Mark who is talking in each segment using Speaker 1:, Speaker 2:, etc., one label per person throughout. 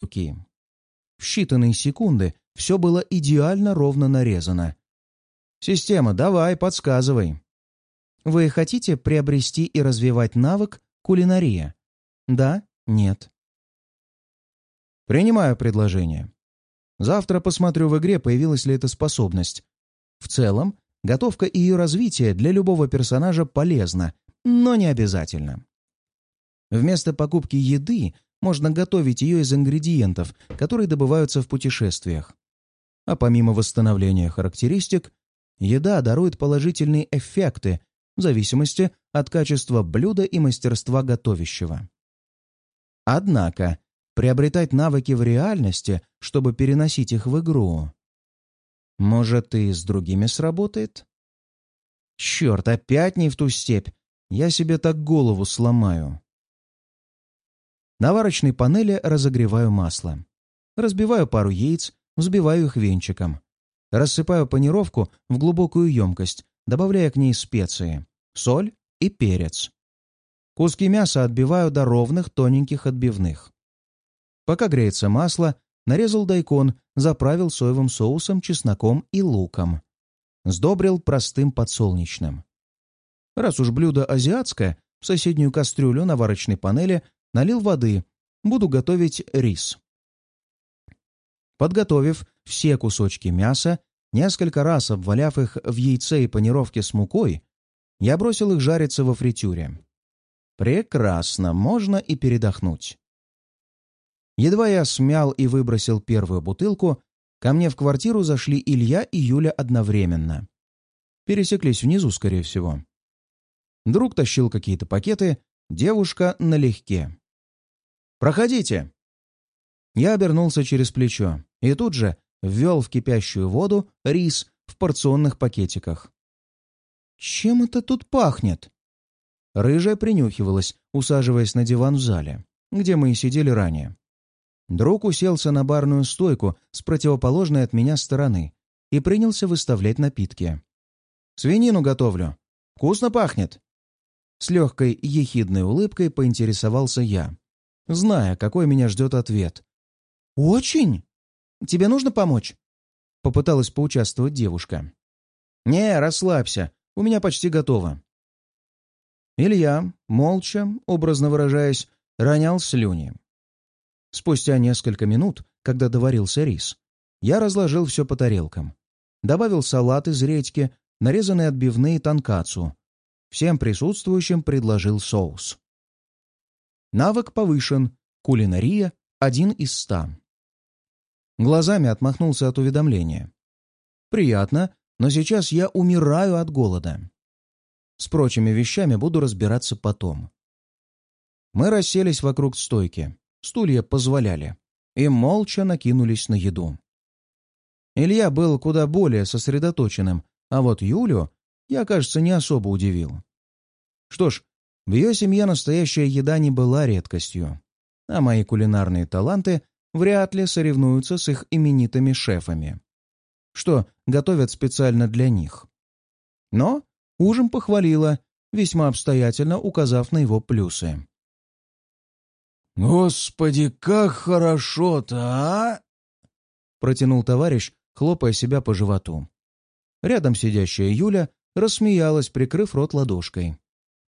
Speaker 1: руки. В считанные секунды все было идеально ровно нарезано. «Система, давай, подсказывай». «Вы хотите приобрести и развивать навык кулинария?» «Да? Нет?» «Принимаю предложение. Завтра посмотрю в игре, появилась ли эта способность. В целом, готовка и ее развитие для любого персонажа полезно, но не обязательно. Вместо покупки еды можно готовить ее из ингредиентов, которые добываются в путешествиях. А помимо восстановления характеристик, еда дарует положительные эффекты в зависимости от качества блюда и мастерства готовящего. Однако, приобретать навыки в реальности, чтобы переносить их в игру. Может, и с другими сработает? Черт, опять не в ту степь. Я себе так голову сломаю. На варочной панели разогреваю масло. Разбиваю пару яиц, взбиваю их венчиком. Рассыпаю панировку в глубокую емкость, добавляя к ней специи, соль и перец. Куски мяса отбиваю до ровных тоненьких отбивных. Пока греется масло, нарезал дайкон, заправил соевым соусом, чесноком и луком. Сдобрил простым подсолнечным. Раз уж блюдо азиатское, в соседнюю кастрюлю на варочной панели Налил воды. Буду готовить рис. Подготовив все кусочки мяса, несколько раз обваляв их в яйце и панировке с мукой, я бросил их жариться во фритюре. Прекрасно, можно и передохнуть. Едва я смял и выбросил первую бутылку, ко мне в квартиру зашли Илья и Юля одновременно. Пересеклись внизу, скорее всего. Друг тащил какие-то пакеты, девушка налегке. «Проходите!» Я обернулся через плечо и тут же ввел в кипящую воду рис в порционных пакетиках. «Чем это тут пахнет?» Рыжая принюхивалась, усаживаясь на диван в зале, где мы и сидели ранее. Друг уселся на барную стойку с противоположной от меня стороны и принялся выставлять напитки. «Свинину готовлю. Вкусно пахнет!» С легкой ехидной улыбкой поинтересовался я зная, какой меня ждет ответ. «Очень? Тебе нужно помочь?» Попыталась поучаствовать девушка. «Не, расслабься, у меня почти готово». Илья, молча, образно выражаясь, ронял слюни. Спустя несколько минут, когда доварился рис, я разложил все по тарелкам. Добавил салат из редьки, нарезанные отбивные тонкацу. Всем присутствующим предложил соус. Навык повышен. Кулинария — один из ста. Глазами отмахнулся от уведомления. Приятно, но сейчас я умираю от голода. С прочими вещами буду разбираться потом. Мы расселись вокруг стойки. Стулья позволяли. И молча накинулись на еду. Илья был куда более сосредоточенным, а вот Юлю я, кажется, не особо удивил. Что ж, в ее семье настоящая еда не была редкостью, а мои кулинарные таланты вряд ли соревнуются с их именитыми шефами, что готовят специально для них. Но ужин похвалила, весьма обстоятельно указав на его плюсы.
Speaker 2: «Господи, как хорошо-то, а!» — протянул товарищ, хлопая себя по животу.
Speaker 1: Рядом сидящая Юля рассмеялась, прикрыв рот ладошкой.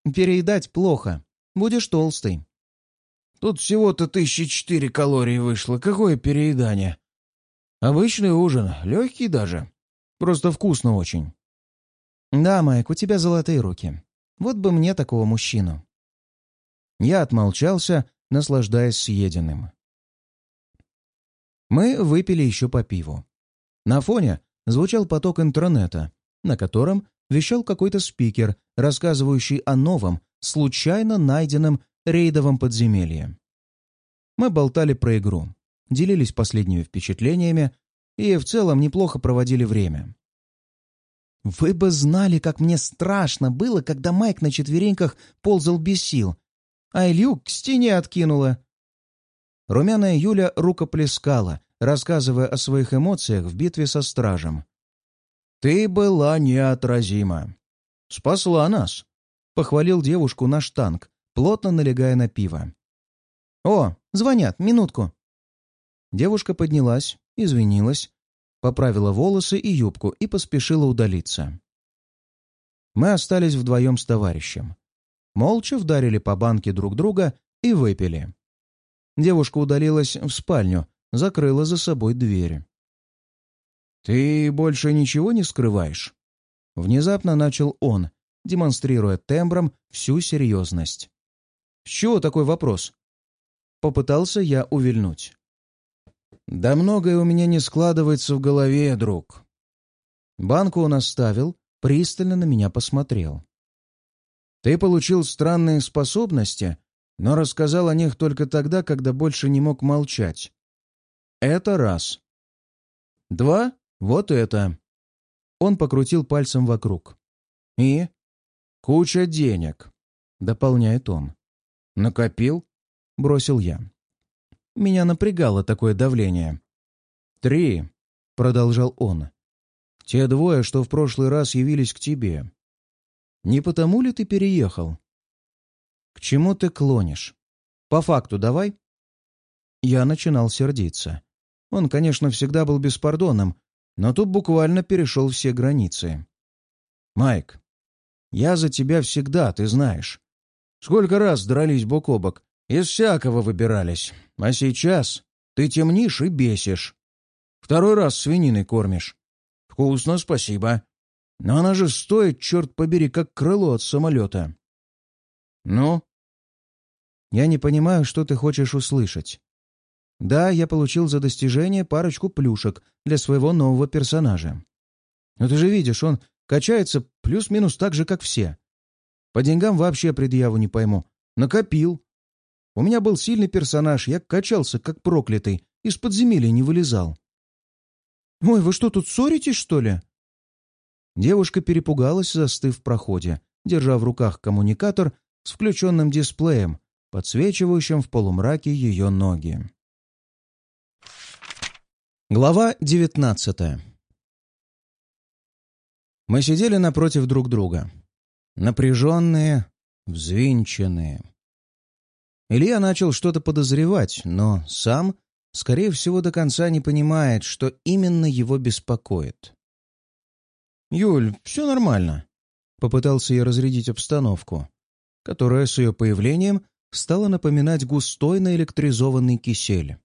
Speaker 1: Переедать плохо. Будешь толстый.
Speaker 2: Тут всего-то тысячи четыре калорий вышло. Какое переедание? Обычный ужин, легкий даже. Просто вкусно очень.
Speaker 1: Да, Майк, у тебя золотые руки. Вот бы мне такого мужчину. Я отмолчался, наслаждаясь съеденным. Мы выпили еще по пиву. На фоне звучал поток интернета, на котором вещал какой-то спикер, рассказывающий о новом, случайно найденном рейдовом подземелье. Мы болтали про игру, делились последними впечатлениями и в целом неплохо проводили время. «Вы бы знали, как мне страшно было, когда Майк на четвереньках ползал без сил, а Илью к стене откинула». Румяная Юля рукоплескала, рассказывая о своих эмоциях в битве со стражем. «Ты была неотразима. Спасла нас!» — похвалил девушку наш танк, плотно налегая на пиво. «О, звонят, минутку!» Девушка поднялась, извинилась, поправила волосы и юбку и поспешила удалиться. Мы остались вдвоем с товарищем. Молча вдарили по банке друг друга и выпили. Девушка удалилась в спальню, закрыла за собой дверь. «Ты больше ничего не скрываешь?» Внезапно начал он, демонстрируя тембром всю серьезность. «С чего такой вопрос?» Попытался я увильнуть. «Да многое у меня не складывается в голове, друг». Банку он оставил, пристально на меня посмотрел. «Ты получил странные способности, но рассказал о них только тогда, когда больше не мог молчать. Это раз. Два — вот это». Он покрутил пальцем вокруг. «И? Куча денег», — дополняет он. «Накопил?» — бросил я. Меня напрягало такое давление. «Три», — продолжал он. «Те двое, что в прошлый раз явились к тебе. Не потому ли ты переехал?» «К чему ты клонишь? По факту давай?» Я начинал сердиться. Он, конечно, всегда был беспардонным, но тут буквально перешел все границы. «Майк, я за тебя всегда, ты знаешь. Сколько раз дрались бок о бок, из всякого выбирались. А сейчас ты темнишь и бесишь. Второй раз свининой кормишь. Вкусно, спасибо. Но она же стоит, черт побери, как крыло от самолета. Ну? Я не понимаю, что ты хочешь услышать. Да, я получил за достижение парочку плюшек для своего нового персонажа. Но ты же видишь, он качается плюс-минус так же, как все. По деньгам вообще предъяву не пойму. Накопил. У меня был сильный персонаж, я качался, как проклятый, из подземелья не вылезал. «Ой, вы что, тут ссоритесь, что ли?» Девушка перепугалась, застыв в проходе, держа в руках коммуникатор с включенным дисплеем, подсвечивающим в полумраке ее ноги. Глава девятнадцатая Мы сидели напротив друг друга. Напряженные, взвинченные. Илья начал что-то подозревать, но сам, скорее всего, до конца не понимает, что именно его беспокоит. «Юль, все нормально», — попытался я разрядить обстановку, которая с ее появлением стала напоминать густой наэлектризованный кисель.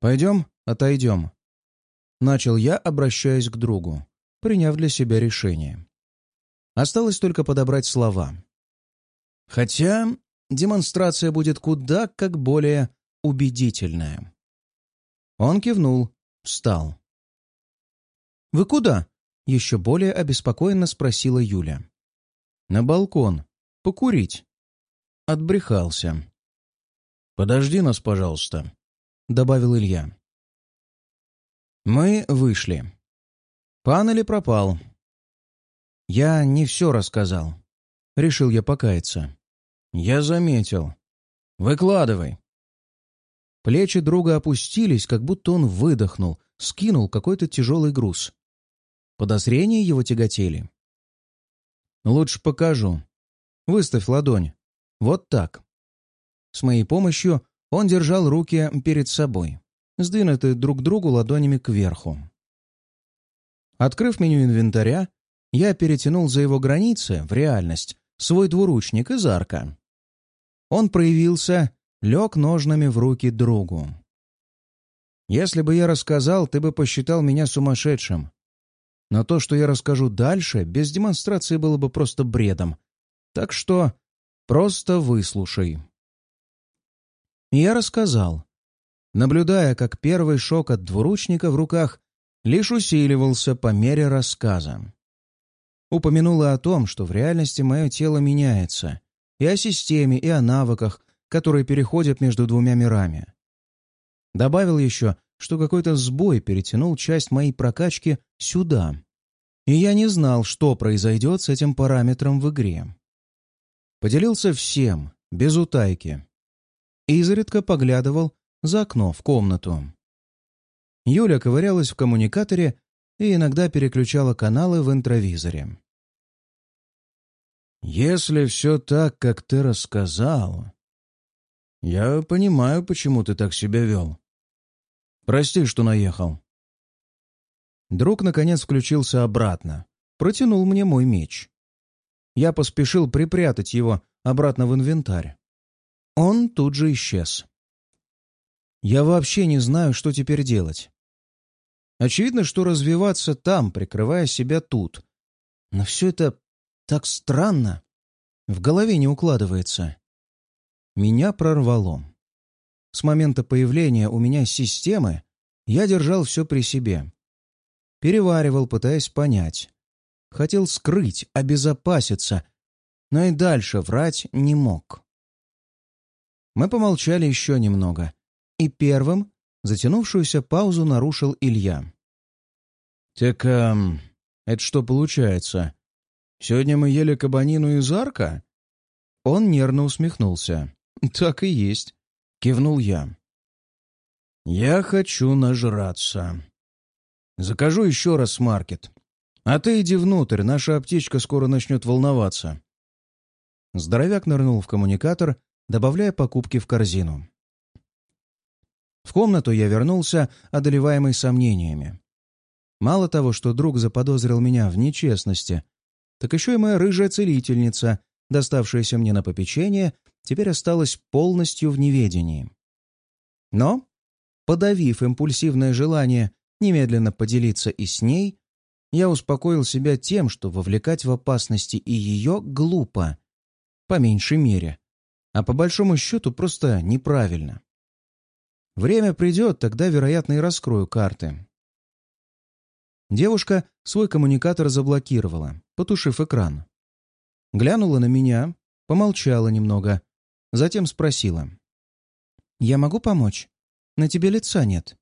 Speaker 1: «Пойдем, отойдем», — начал я, обращаясь к другу, приняв для себя решение. Осталось только подобрать слова. Хотя демонстрация будет куда как более убедительная. Он кивнул, встал. «Вы куда?» — еще более обеспокоенно спросила Юля. «На балкон. Покурить». Отбрехался. «Подожди нас, пожалуйста», — добавил Илья. Мы вышли. Пан или пропал? Я не все рассказал. Решил я покаяться. Я заметил. Выкладывай. Плечи друга опустились, как будто он выдохнул, скинул какой-то тяжелый груз. Подозрения его тяготели. Лучше покажу. Выставь ладонь. Вот так. С моей помощью он держал руки перед собой, сдвинутые друг к другу ладонями кверху. Открыв меню инвентаря, я перетянул за его границы, в реальность, свой двуручник из арка. Он проявился, лег ножнами в руки другу. Если бы я рассказал, ты бы посчитал меня сумасшедшим. Но то, что я расскажу дальше, без демонстрации было бы просто бредом. Так что просто выслушай. Я рассказал, наблюдая, как первый шок от двуручника в руках лишь усиливался по мере рассказа упомянула о том, что в реальности мое тело меняется, и о системе, и о навыках, которые переходят между двумя мирами. Добавил еще, что какой-то сбой перетянул часть моей прокачки сюда, и я не знал, что произойдет с этим параметром в игре. Поделился всем, без утайки. Изредка поглядывал за окно в комнату. Юля ковырялась в коммуникаторе и иногда переключала каналы в интровизоре. «Если все так, как ты рассказал, я понимаю, почему ты так себя вел.
Speaker 2: Прости, что наехал».
Speaker 1: Друг, наконец, включился обратно. Протянул мне мой меч. Я поспешил припрятать его обратно в инвентарь. Он тут же исчез. Я вообще не знаю, что теперь делать. Очевидно, что развиваться там, прикрывая себя тут. Но все это так странно. В голове не укладывается. Меня прорвало. С момента появления у меня системы я держал все при себе. Переваривал, пытаясь понять. Хотел скрыть, обезопаситься, но и дальше врать не мог. Мы помолчали еще немного, и первым затянувшуюся паузу нарушил Илья.
Speaker 2: «Так, эм, это что получается? Сегодня мы ели кабанину из арка?»
Speaker 1: Он нервно усмехнулся. «Так и есть», — кивнул я. «Я хочу нажраться. Закажу еще раз маркет. А ты иди внутрь, наша аптечка скоро начнет волноваться». Здоровяк нырнул в коммуникатор, добавляя покупки в корзину. В комнату я вернулся, одолеваемый сомнениями. Мало того, что друг заподозрил меня в нечестности, так еще и моя рыжая целительница, доставшаяся мне на попечение, теперь осталась полностью в неведении. Но, подавив импульсивное желание немедленно поделиться и с ней, я успокоил себя тем, что вовлекать в опасности и ее глупо, по меньшей мере, а по большому счету просто неправильно. Время придет, тогда, вероятно, и раскрою карты. Девушка свой коммуникатор заблокировала, потушив экран. Глянула на меня, помолчала немного, затем спросила. «Я могу помочь? На тебе лица нет».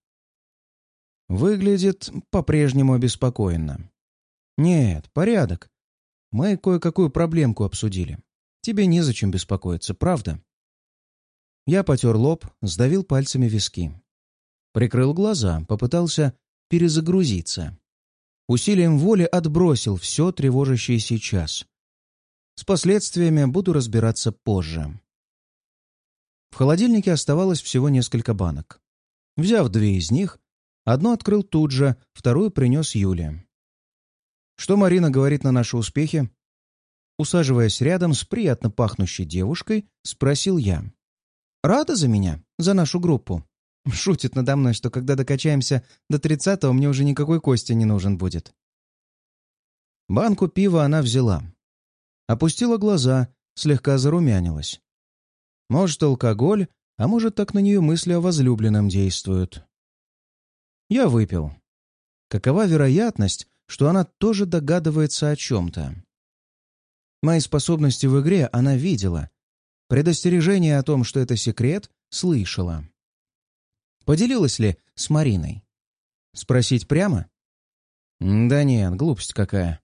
Speaker 1: Выглядит по-прежнему обеспокоенно. «Нет, порядок. Мы кое-какую проблемку обсудили. Тебе незачем беспокоиться, правда?» Я потер лоб, сдавил пальцами виски. Прикрыл глаза, попытался перезагрузиться. Усилием воли отбросил все тревожащее сейчас. С последствиями буду разбираться позже. В холодильнике оставалось всего несколько банок. Взяв две из них, одну открыл тут же, вторую принес Юле. «Что Марина говорит на наши успехи?» Усаживаясь рядом с приятно пахнущей девушкой, спросил я. Рада за меня? За нашу группу?» Шутит надо мной, что когда докачаемся до тридцатого, мне уже никакой кости не нужен будет. Банку пива она взяла. Опустила глаза, слегка зарумянилась. Может, алкоголь, а может, так на нее мысли о возлюбленном действуют. Я выпил. Какова вероятность, что она тоже догадывается о чем-то? Мои способности в игре она видела, Предостережение о том, что это секрет, слышала. Поделилась ли с Мариной? Спросить прямо? Да нет, глупость какая.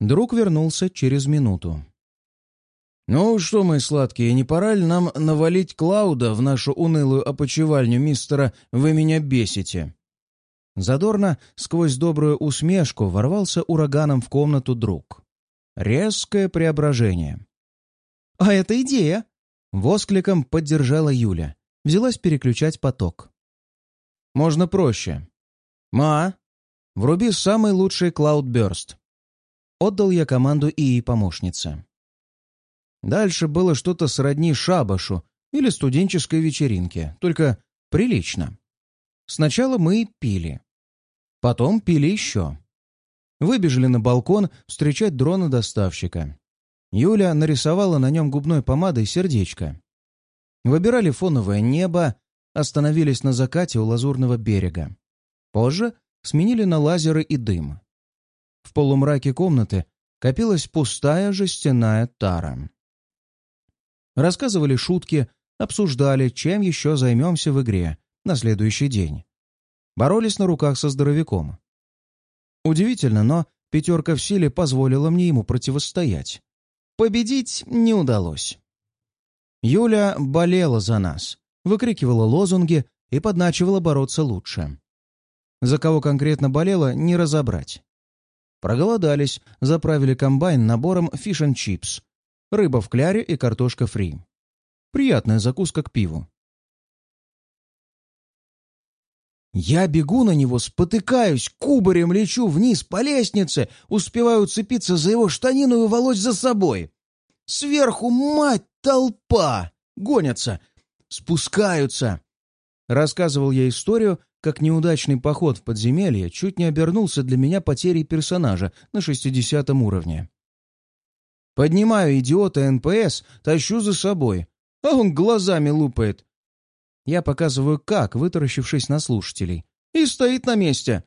Speaker 1: Друг вернулся через минуту. «Ну что, мои сладкие, не пора ли нам навалить Клауда в нашу унылую опочивальню мистера «Вы меня бесите»?» Задорно, сквозь добрую усмешку, ворвался ураганом в комнату друг. Резкое преображение. «А это идея!» Воскликом поддержала Юля. Взялась переключать поток. «Можно проще. Ма, вруби самый лучший Cloudburst». Отдал я команду ИИ помощнице. Дальше было что-то сродни шабашу или студенческой вечеринке, только прилично. Сначала мы пили. Потом пили еще. Выбежали на балкон встречать дрона-доставщика. Юля нарисовала на нем губной помадой сердечко. Выбирали фоновое небо, остановились на закате у лазурного берега. Позже сменили на лазеры и дым. В полумраке комнаты копилась пустая жестяная тара. Рассказывали шутки, обсуждали, чем еще займемся в игре на следующий день. Боролись на руках со здоровяком. Удивительно, но пятерка в силе позволила мне ему противостоять. Победить не удалось. Юля болела за нас, выкрикивала лозунги и подначивала бороться лучше. За кого конкретно болела, не разобрать. Проголодались, заправили комбайн набором фиш and чипс, рыба в кляре и картошка фри. Приятная закуска к пиву.
Speaker 2: Я бегу на него, спотыкаюсь, кубарем лечу вниз по лестнице, успеваю уцепиться за его штанину и волочь за собой. Сверху, мать, толпа! Гонятся, спускаются. Рассказывал я историю, как неудачный поход в подземелье чуть не обернулся для меня потерей персонажа на 60 уровне. Поднимаю идиота НПС, тащу за собой, а он глазами лупает. Я показываю как, вытаращившись на слушателей, и стоит на месте.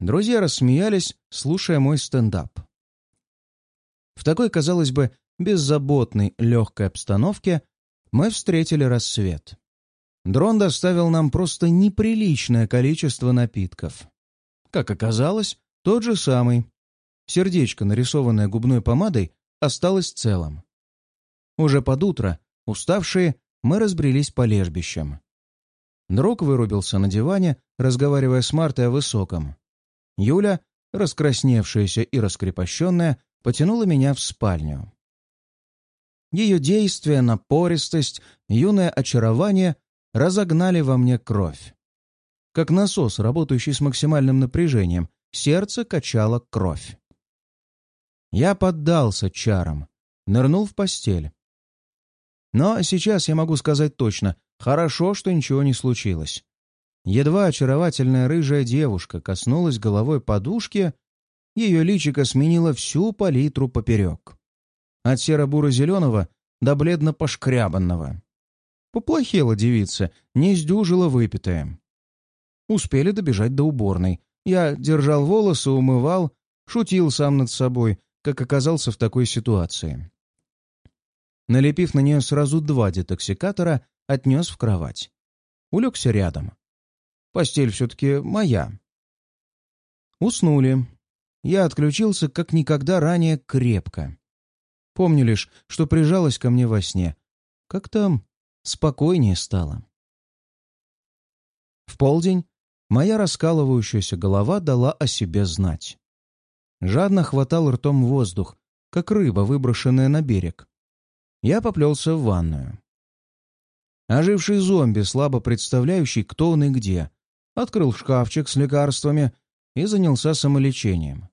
Speaker 2: Друзья рассмеялись, слушая мой стендап. В такой, казалось бы, беззаботной, легкой обстановке мы встретили рассвет. Дрон доставил нам просто неприличное количество напитков. Как оказалось, тот же самый. Сердечко, нарисованное губной помадой, осталось целым. Уже под утро, уставшие, мы разбрелись по лежбищам. Друг вырубился на диване, разговаривая с Мартой о высоком. Юля, раскрасневшаяся и раскрепощенная, потянула меня в спальню. Ее действия, напористость, юное очарование разогнали во мне кровь. Как насос, работающий с максимальным напряжением, сердце качало кровь. Я поддался чарам, нырнул в постель. Но сейчас я могу сказать точно, хорошо, что ничего не случилось. Едва очаровательная рыжая девушка коснулась головой подушки, ее личико сменило всю палитру поперек. От серо-буро-зеленого до бледно-пошкрябанного. Поплохела девица, не сдюжила выпитая. Успели добежать до уборной. Я держал волосы, умывал, шутил сам над собой, как оказался в такой ситуации. Налепив на нее сразу два детоксикатора, отнес в кровать. Улегся рядом. Постель все-таки моя. Уснули. Я отключился как никогда ранее крепко. Помню лишь, что прижалась ко мне во сне. Как там спокойнее стало. В полдень моя раскалывающаяся голова дала о себе знать. Жадно хватал ртом воздух, как рыба, выброшенная на берег. Я поплелся в ванную. Оживший зомби, слабо представляющий, кто он и где, открыл шкафчик с лекарствами и занялся самолечением.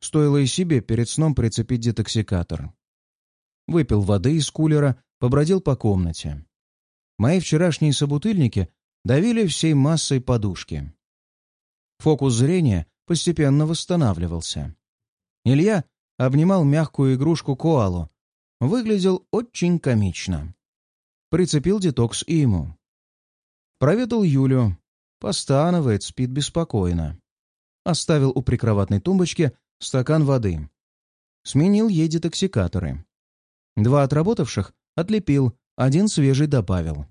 Speaker 2: Стоило и себе перед сном прицепить детоксикатор. Выпил воды из кулера побродил по комнате. Мои вчерашние собутыльники давили всей массой подушки. Фокус зрения постепенно восстанавливался. Илья обнимал мягкую игрушку-коалу. Выглядел очень комично. Прицепил детокс и ему. Проведал Юлю. Постанывает, спит беспокойно. Оставил у прикроватной тумбочки стакан воды. Сменил ей детоксикаторы. Два отработавших Отлепил, один свежий добавил.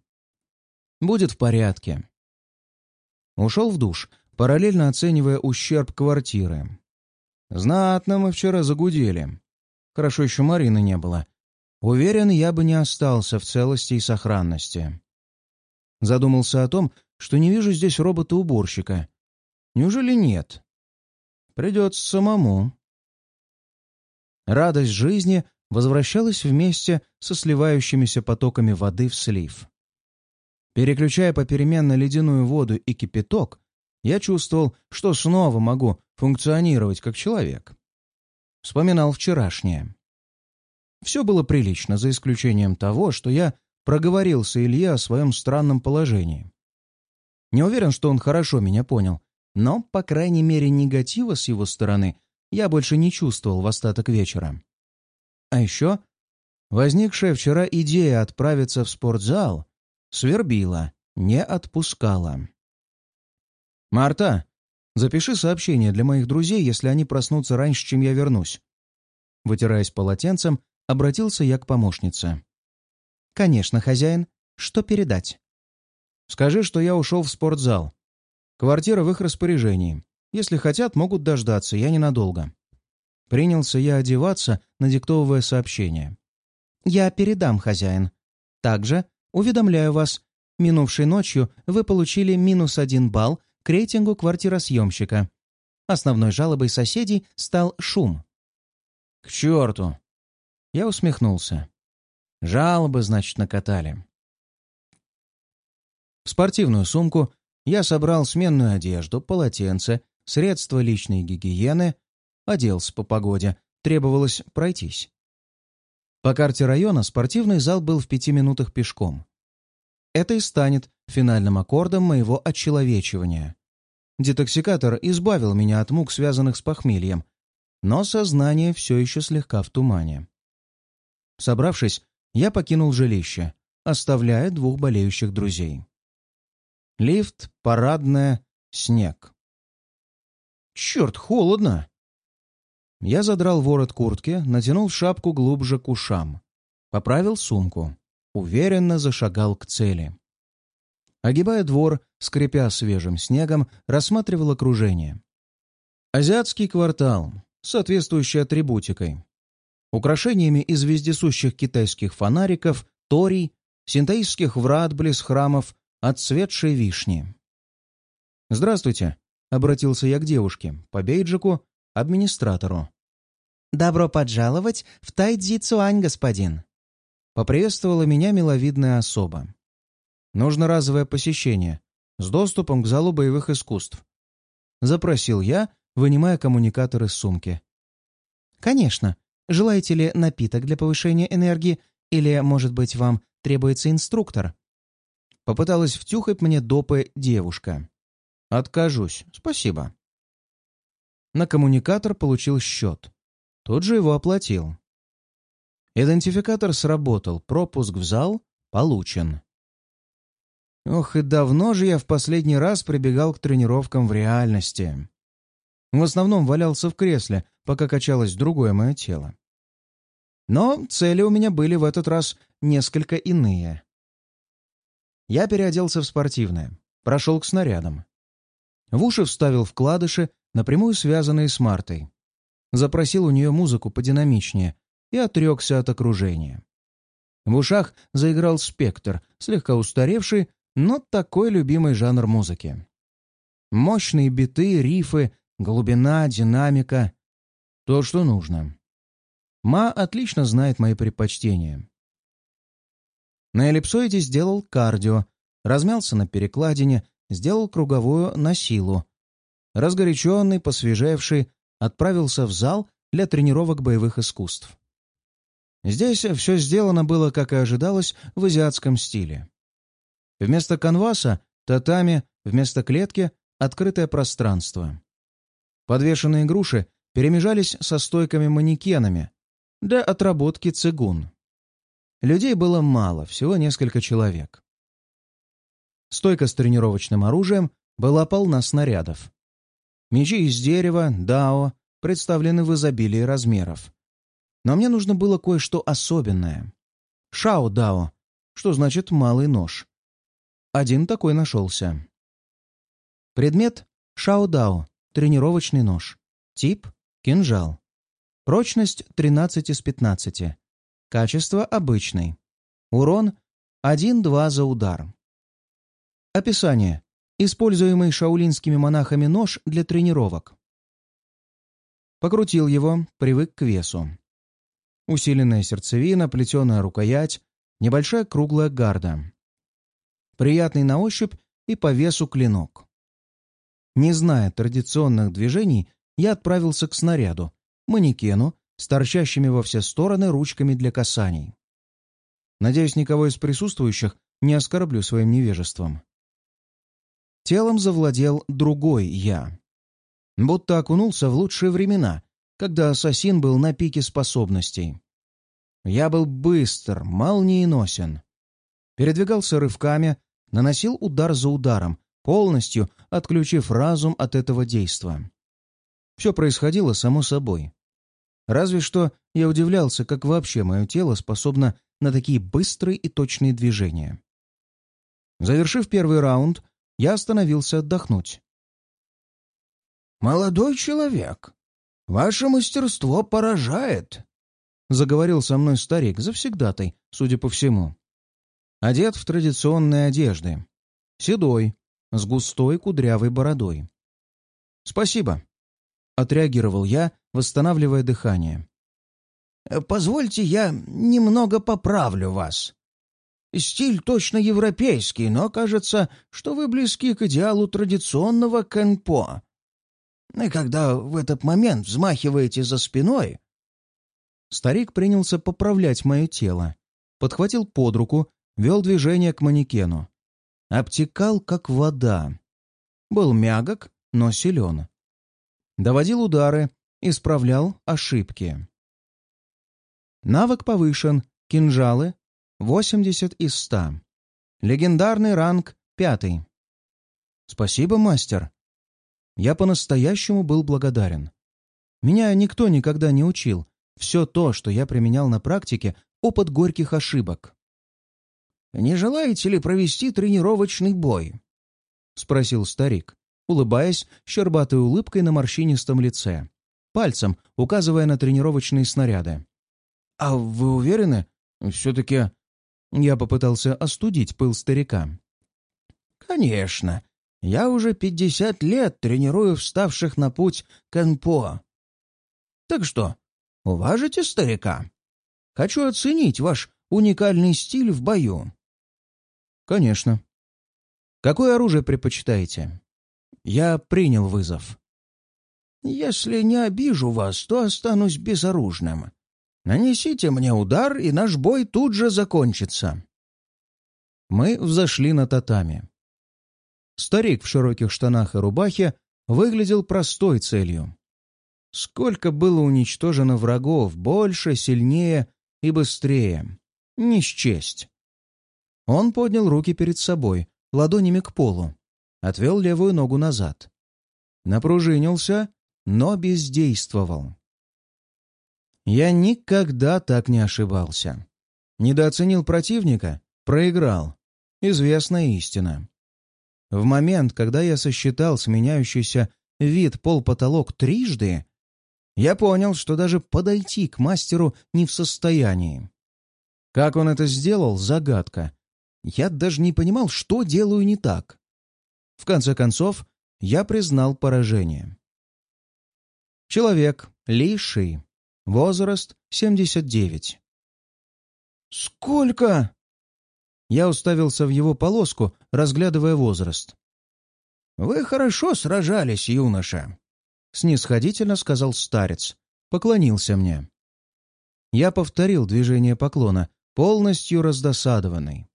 Speaker 2: Будет в порядке. Ушел в душ, параллельно оценивая ущерб квартиры. Знатно мы вчера загудели. Хорошо еще Марины не было. Уверен, я бы не остался в целости и сохранности. Задумался о том, что не вижу здесь робота-уборщика. Неужели нет? Придется самому. Радость жизни возвращалась вместе со сливающимися потоками воды в слив. Переключая попеременно ледяную воду и кипяток, я чувствовал, что снова могу функционировать как человек. Вспоминал вчерашнее. Все было прилично, за исключением того, что я проговорился Илье о своем странном положении. Не уверен, что он хорошо меня понял, но, по крайней мере, негатива с его стороны я больше не чувствовал в остаток вечера. А еще возникшая вчера идея отправиться в спортзал свербила, не отпускала. «Марта, запиши сообщение для моих друзей, если они проснутся раньше, чем я вернусь». Вытираясь полотенцем, обратился я к помощнице. «Конечно, хозяин. Что передать?» «Скажи, что я ушел в спортзал. Квартира в их распоряжении. Если хотят, могут дождаться, я ненадолго». Принялся я одеваться, надиктовывая сообщение. «Я передам, хозяин. Также уведомляю вас, минувшей ночью вы получили минус один балл к рейтингу квартиросъемщика. Основной жалобой соседей стал шум». «К черту!» Я усмехнулся. «Жалобы, значит, накатали». В спортивную сумку
Speaker 1: Я собрал сменную одежду, полотенце, средства личной гигиены, оделся по погоде, требовалось пройтись. По карте района спортивный зал был в пяти минутах пешком. Это и станет финальным аккордом моего отчеловечивания. Детоксикатор избавил меня от мук, связанных с похмельем, но сознание все еще слегка в тумане. Собравшись, я покинул жилище, оставляя двух болеющих друзей. Лифт, парадная, снег. Черт, холодно! Я задрал ворот куртки, натянул шапку глубже к ушам. Поправил сумку. Уверенно зашагал к цели. Огибая двор, скрипя свежим снегом, рассматривал окружение. Азиатский квартал, соответствующий атрибутикой. Украшениями из вездесущих китайских фонариков, торий, синтаистских врат близ храмов, отцветшей вишни. «Здравствуйте», — обратился я к девушке, по бейджику, администратору.
Speaker 2: «Добро пожаловать в Тайдзи Цуань, господин!»
Speaker 1: Поприветствовала меня миловидная особа. «Нужно разовое посещение с доступом к залу боевых искусств». Запросил я, вынимая коммуникатор из сумки.
Speaker 2: «Конечно. Желаете ли напиток для повышения энергии, или, может быть, вам требуется инструктор?»
Speaker 1: Попыталась втюхать мне допы девушка. «Откажусь. Спасибо». На коммуникатор получил счет. Тут же его оплатил. Идентификатор сработал, пропуск в зал получен. Ох, и давно же я в последний раз прибегал к тренировкам в реальности. В основном валялся в кресле, пока качалось другое мое тело. Но цели у меня были в этот раз несколько иные. Я переоделся в спортивное, прошел к снарядам. В уши вставил вкладыши, напрямую связанные с Мартой. Запросил у нее музыку подинамичнее и отрекся от окружения. В ушах заиграл спектр, слегка устаревший, но такой любимый жанр музыки. Мощные биты, рифы, глубина, динамика. То, что нужно. Ма отлично знает мои предпочтения. На эллипсоиде сделал кардио, размялся на перекладине, сделал круговую на силу, разгоряченный, посвежевший, отправился в зал для тренировок боевых искусств. Здесь все сделано было, как и ожидалось, в азиатском стиле. Вместо канваса — татами, вместо клетки — открытое пространство. Подвешенные груши перемежались со стойками-манекенами для отработки цигун. Людей было мало, всего несколько человек. Стойка с тренировочным оружием была полна снарядов. Мечи из дерева, дао, представлены в изобилии размеров. Но мне нужно было кое-что особенное. Шао-дао, что значит «малый нож». Один такой нашелся. Предмет — шао-дао, тренировочный нож. Тип — кинжал. Прочность — 13 из 15. Качество — обычный. Урон — 1-2 за удар. Описание. Используемый шаулинскими монахами нож для тренировок. Покрутил его, привык к весу. Усиленная сердцевина, плетеная рукоять, небольшая круглая гарда. Приятный на ощупь и по весу клинок. Не зная традиционных движений, я отправился к снаряду, манекену с торчащими во все стороны ручками для касаний. Надеюсь, никого из присутствующих не оскорблю своим невежеством. Телом завладел другой я. Будто окунулся в лучшие времена, когда ассасин был на пике способностей. Я был быстр, молниеносен. Передвигался рывками, наносил удар за ударом, полностью отключив разум от этого действа. Все происходило само собой. Разве что я удивлялся, как вообще мое тело способно на такие быстрые и точные движения. Завершив первый раунд, я остановился отдохнуть.
Speaker 2: «Молодой человек, ваше мастерство поражает», —
Speaker 1: заговорил со мной старик, завсегдатай, судя по всему. Одет в традиционные одежды. Седой, с густой кудрявой бородой. «Спасибо», — отреагировал я, восстанавливая дыхание.
Speaker 2: «Позвольте, я немного поправлю вас. стиль точно европейский, но кажется, что вы близки к идеалу традиционного кэнпо. Когда в этот момент взмахиваете за спиной...»
Speaker 1: Старик принялся поправлять мое тело, подхватил под руку, вел движение к манекену. Обтекал, как вода. Был мягок, но силен. Доводил удары, исправлял ошибки. Навык повышен, кинжалы 80 из 100. Легендарный ранг пятый. Спасибо, мастер. Я по-настоящему был благодарен. Меня никто никогда не учил. Все то, что я применял на практике, опыт горьких ошибок.
Speaker 2: «Не желаете ли провести тренировочный бой?»
Speaker 1: — спросил старик, улыбаясь щербатой улыбкой на морщинистом лице, пальцем указывая на тренировочные снаряды.
Speaker 2: «А вы уверены? Все-таки...»
Speaker 1: Я попытался остудить пыл старика.
Speaker 2: «Конечно. Я уже пятьдесят лет тренирую вставших на путь Кэнпо. Так что, уважите старика? Хочу оценить ваш уникальный стиль в бою».
Speaker 1: «Конечно. Какое оружие предпочитаете?» Я принял вызов.
Speaker 2: «Если не обижу вас, то останусь безоружным. Нанесите мне удар, и наш бой тут же закончится».
Speaker 1: Мы взошли на татами. Старик в широких штанах и рубахе выглядел простой целью. Сколько было уничтожено врагов, больше, сильнее и быстрее. Не счесть. Он поднял руки перед собой, ладонями к полу, отвел левую ногу назад. Напружинился, но бездействовал. Я никогда так не ошибался. Недооценил противника — проиграл. Известная истина. В момент, когда я сосчитал сменяющийся вид пол-потолок трижды, я понял, что даже подойти к мастеру не в состоянии. Как он это сделал — загадка. Я даже не понимал, что делаю не так. В конце концов, я признал поражение. Человек, Ли Ши. Возраст 79.
Speaker 2: «Сколько?»
Speaker 1: Я уставился в его полоску, разглядывая возраст.
Speaker 2: «Вы хорошо сражались, юноша», —
Speaker 1: снисходительно сказал старец. Поклонился мне. Я повторил движение поклона, полностью раздосадованный.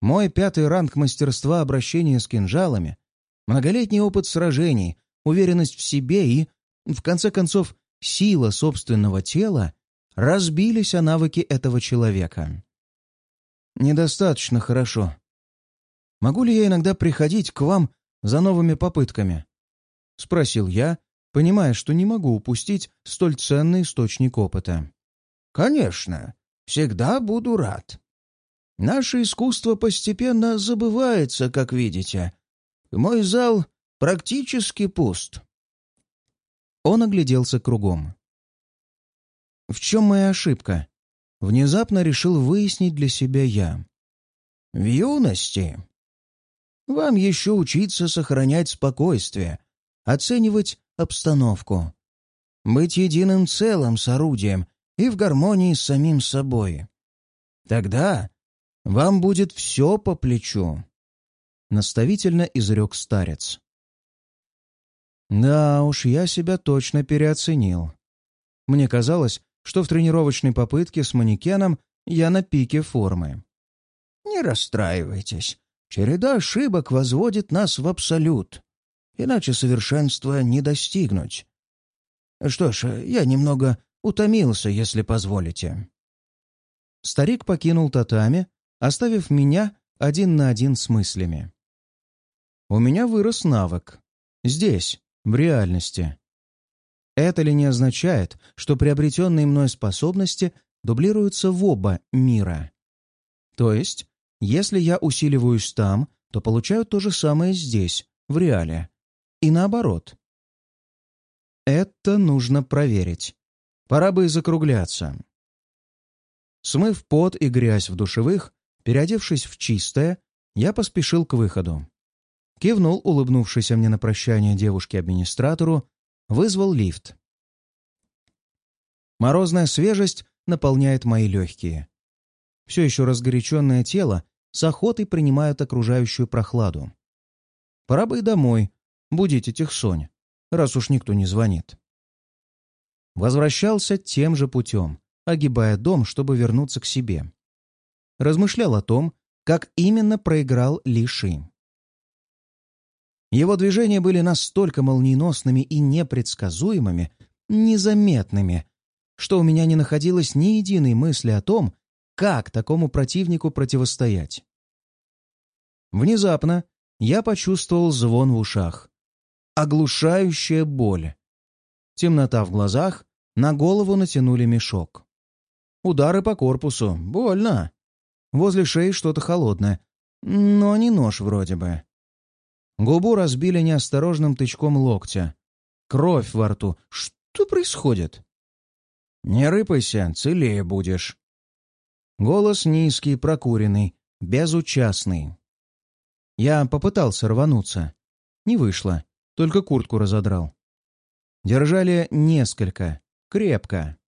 Speaker 1: Мой пятый ранг мастерства обращения с кинжалами, многолетний опыт сражений, уверенность в себе и, в конце концов, сила собственного тела разбились о навыки этого человека. Недостаточно хорошо. Могу ли я иногда приходить к вам за новыми попытками? Спросил я, понимая, что не могу упустить столь ценный источник опыта.
Speaker 2: Конечно, всегда буду рад. Наше искусство постепенно забывается, как видите. Мой зал практически пуст.
Speaker 1: Он огляделся кругом. «В чем моя ошибка?» Внезапно решил выяснить для себя я.
Speaker 2: «В юности. Вам еще учиться сохранять спокойствие, оценивать обстановку, быть единым целым с орудием и в гармонии с самим собой. Тогда вам будет все по плечу», — наставительно изрек старец.
Speaker 1: Да уж, я себя точно переоценил. Мне казалось, что в тренировочной попытке с манекеном я на пике формы.
Speaker 2: «Не расстраивайтесь. Череда ошибок возводит нас в абсолют. Иначе совершенства не достигнуть. Что ж, я немного утомился, если позволите».
Speaker 1: Старик покинул татами, оставив меня один на один с мыслями. У меня вырос навык. Здесь, в реальности. Это ли не означает, что приобретенные мной способности дублируются в оба мира? То есть, если я усиливаюсь там, то получаю то же самое здесь, в реале. И наоборот. Это нужно проверить. Пора бы и закругляться. Смыв пот и грязь в душевых, переодевшись в чистое, я поспешил к выходу кивнул улыбнувшейся мне на прощание девушке-администратору, вызвал лифт. Морозная свежесть наполняет мои легкие. все еще разгоряченное тело с охотой принимает окружающую прохладу. Пора бы и домой, будить этих Сонь, раз уж никто не звонит. Возвращался тем же путем, огибая дом, чтобы вернуться к себе. Размышлял о том, как именно проиграл Ли. Его движения были настолько молниеносными и непредсказуемыми, незаметными, что у меня не находилось ни единой мысли о том, как такому противнику противостоять. Внезапно я почувствовал звон в ушах. Оглушающая боль. Темнота в глазах, на голову натянули мешок. Удары по корпусу. Больно. Возле шеи что-то холодное. Но не нож вроде бы. Губу разбили неосторожным тычком локтя. Кровь во рту. Что происходит? «Не рыпайся, целее будешь». Голос низкий, прокуренный, безучастный. Я попытался рвануться. Не вышло, только куртку разодрал. Держали несколько, крепко.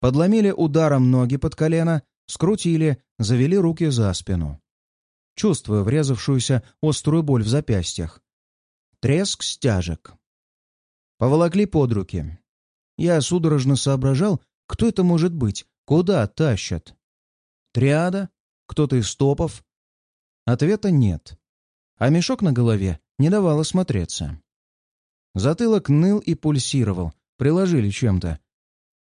Speaker 1: Подломили ударом ноги под колено, скрутили, завели руки за спину. Чувствую врезавшуюся острую боль в запястьях. Треск стяжек. Поволокли под руки. Я судорожно соображал, кто это может быть, куда тащат. Триада? Кто-то из топов? Ответа нет. А мешок на голове не давал осмотреться. Затылок ныл и пульсировал, приложили чем-то.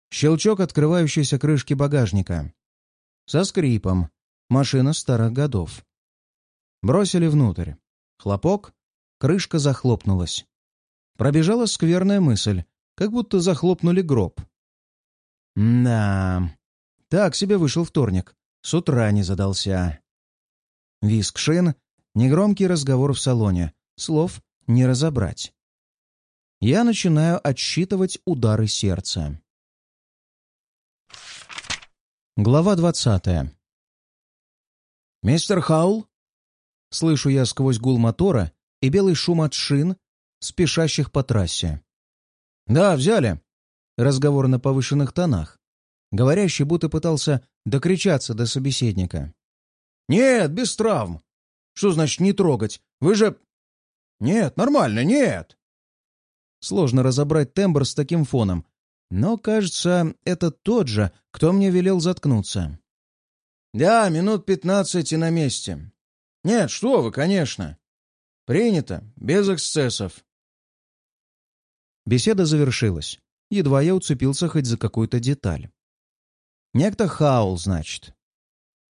Speaker 1: Щелчок открывающейся крышки багажника. Со скрипом. Машина старых годов. Бросили внутрь. Хлопок. Крышка захлопнулась. Пробежала скверная мысль, как будто захлопнули гроб. Да, так себе вышел вторник. С утра не задался. Виск шин, негромкий разговор в салоне. Слов не разобрать. Я начинаю отсчитывать удары сердца. Глава двадцатая. «Мистер Хаул?» Слышу я сквозь гул мотора и белый шум от шин, спешащих по трассе. «Да, взяли!» Разговор на повышенных тонах. Говорящий будто пытался докричаться до собеседника. «Нет, без травм!» «Что значит не трогать? Вы же...» «Нет, нормально, нет!» Сложно разобрать тембр с таким фоном, но, кажется, это тот же, кто мне велел заткнуться. «Да, минут пятнадцать и на месте. Нет, что вы, конечно. Принято, без эксцессов». Беседа завершилась. Едва я уцепился хоть за какую-то деталь. Некто Хаул, значит.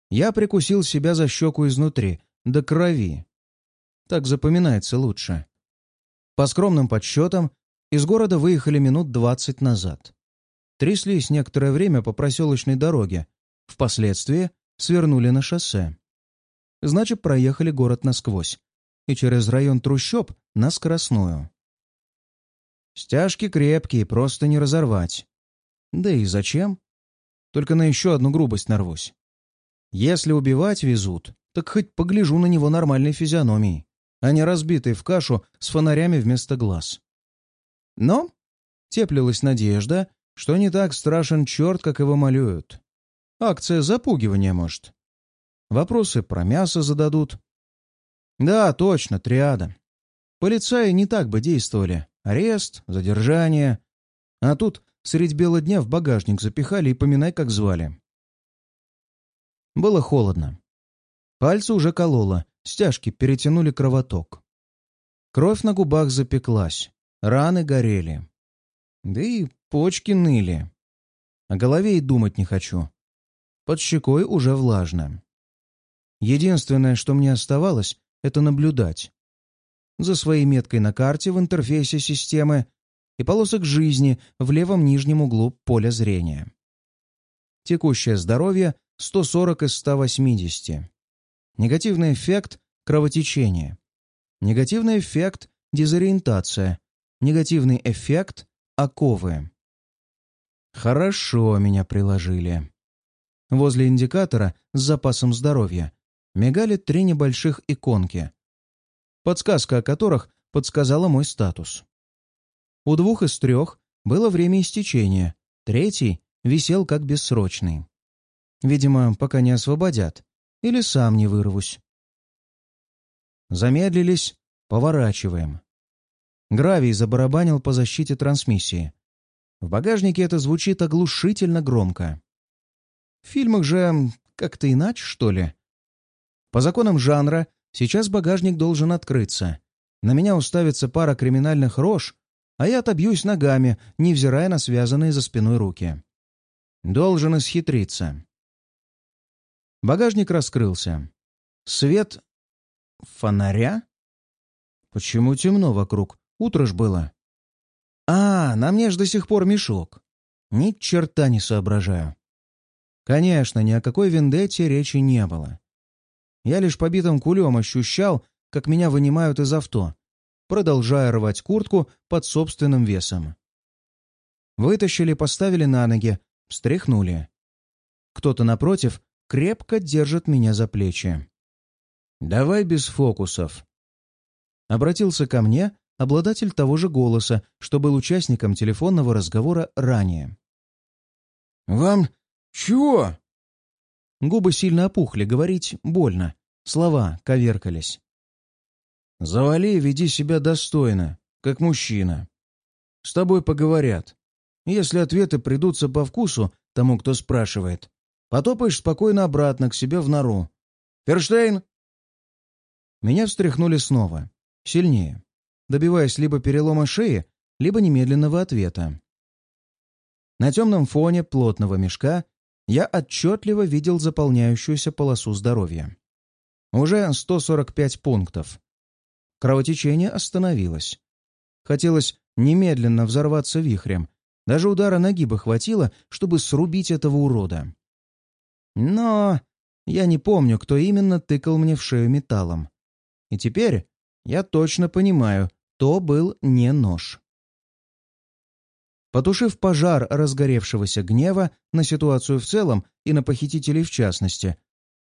Speaker 1: Я прикусил себя за щеку изнутри, до крови. Так запоминается лучше. По скромным подсчетам, из города выехали минут двадцать назад. Тряслись некоторое время по проселочной дороге. Впоследствии свернули на шоссе. Значит, проехали город насквозь. И через район трущоб на скоростную. Стяжки крепкие, просто не разорвать. Да и зачем? Только на еще одну грубость нарвусь. Если убивать везут, так хоть погляжу на него нормальной физиономией, а не разбитый в кашу с фонарями вместо глаз. Но теплилась надежда, что не так страшен черт, как его малюют. Акция запугивания, может. Вопросы про мясо зададут. Да, точно, триада. Полицаи не так бы действовали. Арест, задержание. А тут средь бела дня в багажник запихали и поминай, как звали. Было холодно. Пальцы уже кололо, стяжки перетянули кровоток. Кровь на губах запеклась. Раны горели. Да и почки ныли. О голове и думать не хочу. Под щекой уже влажно. Единственное, что мне оставалось, это наблюдать. За своей меткой на карте в интерфейсе системы и полосок жизни в левом нижнем углу поля зрения. Текущее здоровье 140 из 180. Негативный эффект – кровотечение. Негативный эффект – дезориентация. Негативный эффект — оковы. Хорошо меня приложили. Возле индикатора с запасом здоровья мигали три небольших иконки, подсказка о которых подсказала мой статус. У двух из трех было время истечения, третий висел как бессрочный. Видимо, пока не освободят. Или сам не вырвусь. Замедлились, поворачиваем. Гравий забарабанил по защите трансмиссии. В багажнике это звучит оглушительно громко. В фильмах же как-то иначе, что ли? По законам жанра, сейчас багажник должен открыться. На меня уставится пара криминальных рож, а я отобьюсь ногами, невзирая на связанные за спиной руки. Должен исхитриться. Багажник раскрылся. Свет... фонаря? Почему темно вокруг? Утро ж было. А, на мне ж до сих пор мешок. Ни черта не соображаю. Конечно, ни о какой вендетте речи не было. Я лишь побитым кулем ощущал, как меня вынимают из авто, продолжая рвать куртку под собственным весом. Вытащили, поставили на ноги, встряхнули. Кто-то напротив крепко держит меня за плечи. «Давай без фокусов», обратился ко мне обладатель того же голоса, что был участником телефонного разговора ранее.
Speaker 2: «Вам чего?»
Speaker 1: Губы сильно опухли, говорить больно. Слова коверкались.
Speaker 2: «Завали и веди себя достойно, как мужчина. С тобой поговорят. Если ответы придутся по вкусу тому, кто спрашивает, потопаешь спокойно обратно к себе в нору. Ферштейн!»
Speaker 1: Меня встряхнули снова. Сильнее. Добиваясь либо перелома шеи, либо немедленного ответа. На темном фоне плотного мешка я отчетливо видел заполняющуюся полосу здоровья. Уже 145 пунктов. Кровотечение остановилось. Хотелось немедленно взорваться вихрем. Даже удара ноги бы хватило, чтобы срубить этого урода. Но я не помню, кто именно тыкал мне в шею металлом. И теперь я точно понимаю, то был не нож. Потушив пожар разгоревшегося гнева на ситуацию в целом и на похитителей в частности,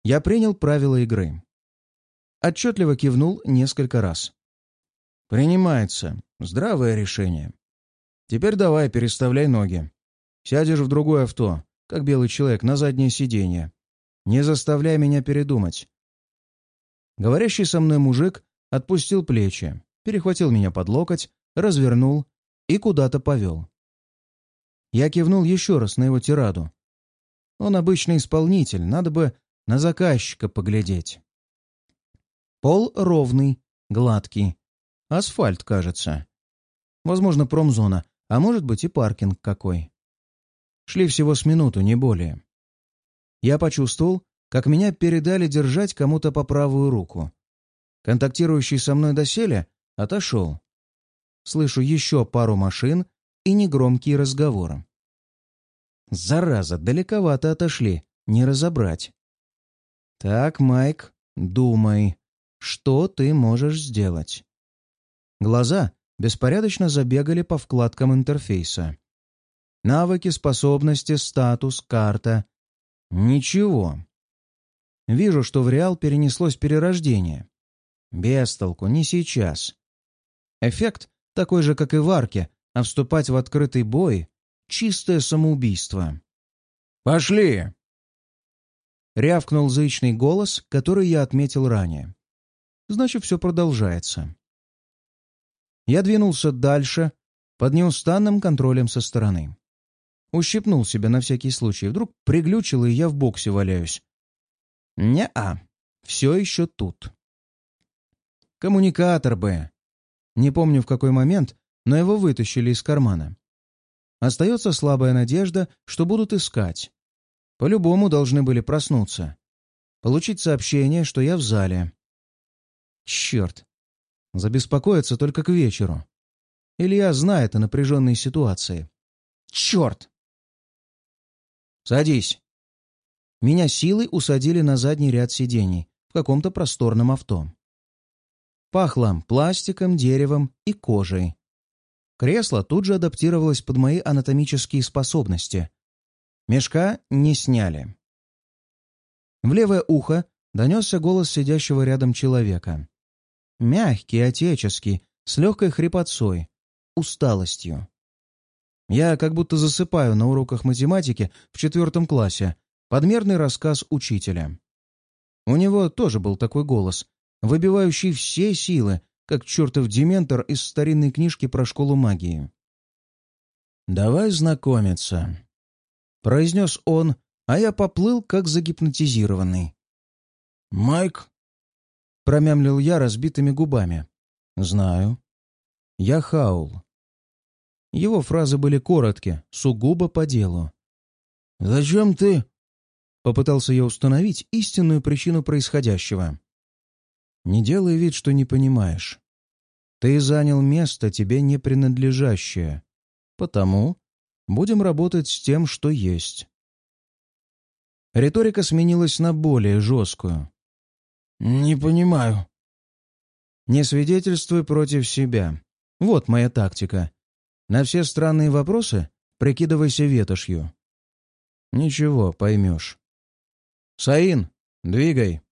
Speaker 1: я принял правила игры. Отчетливо кивнул несколько раз. «Принимается. Здравое решение. Теперь давай, переставляй ноги. Сядешь в другое авто, как белый человек, на заднее сиденье. Не заставляй меня передумать». Говорящий со мной мужик отпустил плечи, перехватил меня под локоть, развернул и куда-то повел. Я кивнул еще раз на его тираду. Он обычный исполнитель, надо бы на заказчика поглядеть. Пол ровный, гладкий. Асфальт, кажется. Возможно, промзона, а может быть и паркинг какой. Шли всего с минуту, не более. Я почувствовал, как меня передали держать кому-то по правую руку. Контактирующий со мной доселе отошел. Слышу еще пару машин и негромкие разговоры. Зараза, далековато отошли, не разобрать. Так, Майк, думай, что ты можешь сделать? Глаза беспорядочно забегали по вкладкам интерфейса. Навыки, способности, статус, карта. Ничего. Вижу, что в Реал перенеслось перерождение. Без толку, не сейчас. Эффект такой же, как и в арке, а вступать в открытый бой — чистое самоубийство.
Speaker 2: «Пошли!»
Speaker 1: Рявкнул зычный голос, который я отметил ранее. Значит, все продолжается. Я двинулся дальше, под неустанным контролем со стороны. Ущипнул себя на всякий случай. Вдруг приглючил, и я в боксе валяюсь. Не-а, все еще тут. Коммуникатор бы. Не помню в какой момент, но его вытащили из кармана. Остается слабая надежда, что будут искать. По-любому должны были проснуться. Получить сообщение, что я в зале. Черт. Забеспокоиться только к вечеру. Илья знает о напряженной ситуации. Черт! Садись. Меня силой усадили на задний ряд сидений в каком-то просторном авто. Пахло пластиком, деревом и кожей. Кресло тут же адаптировалось под мои анатомические способности. Мешка не сняли. В левое ухо донесся голос сидящего рядом человека. Мягкий, отеческий, с легкой хрипотцой, усталостью. Я как будто засыпаю на уроках математики в четвертом классе, подмерный рассказ учителя. У него тоже был такой голос, выбивающий все силы, как чертов дементор из старинной книжки про школу магии. «Давай знакомиться», — произнес он, а я поплыл, как загипнотизированный.
Speaker 2: «Майк?»
Speaker 1: — промямлил я разбитыми губами. «Знаю. Я Хаул». Его фразы были короткие, сугубо по делу.
Speaker 2: «Зачем ты?»
Speaker 1: — попытался я установить истинную причину происходящего. «Не делай вид, что не понимаешь. Ты занял место, тебе не принадлежащее. Потому будем работать с тем, что есть». Риторика сменилась на более жесткую.
Speaker 2: «Не понимаю».
Speaker 1: «Не свидетельствуй против себя. Вот моя тактика. На все странные вопросы прикидывайся ветошью. Ничего, поймешь. Саин, двигай!»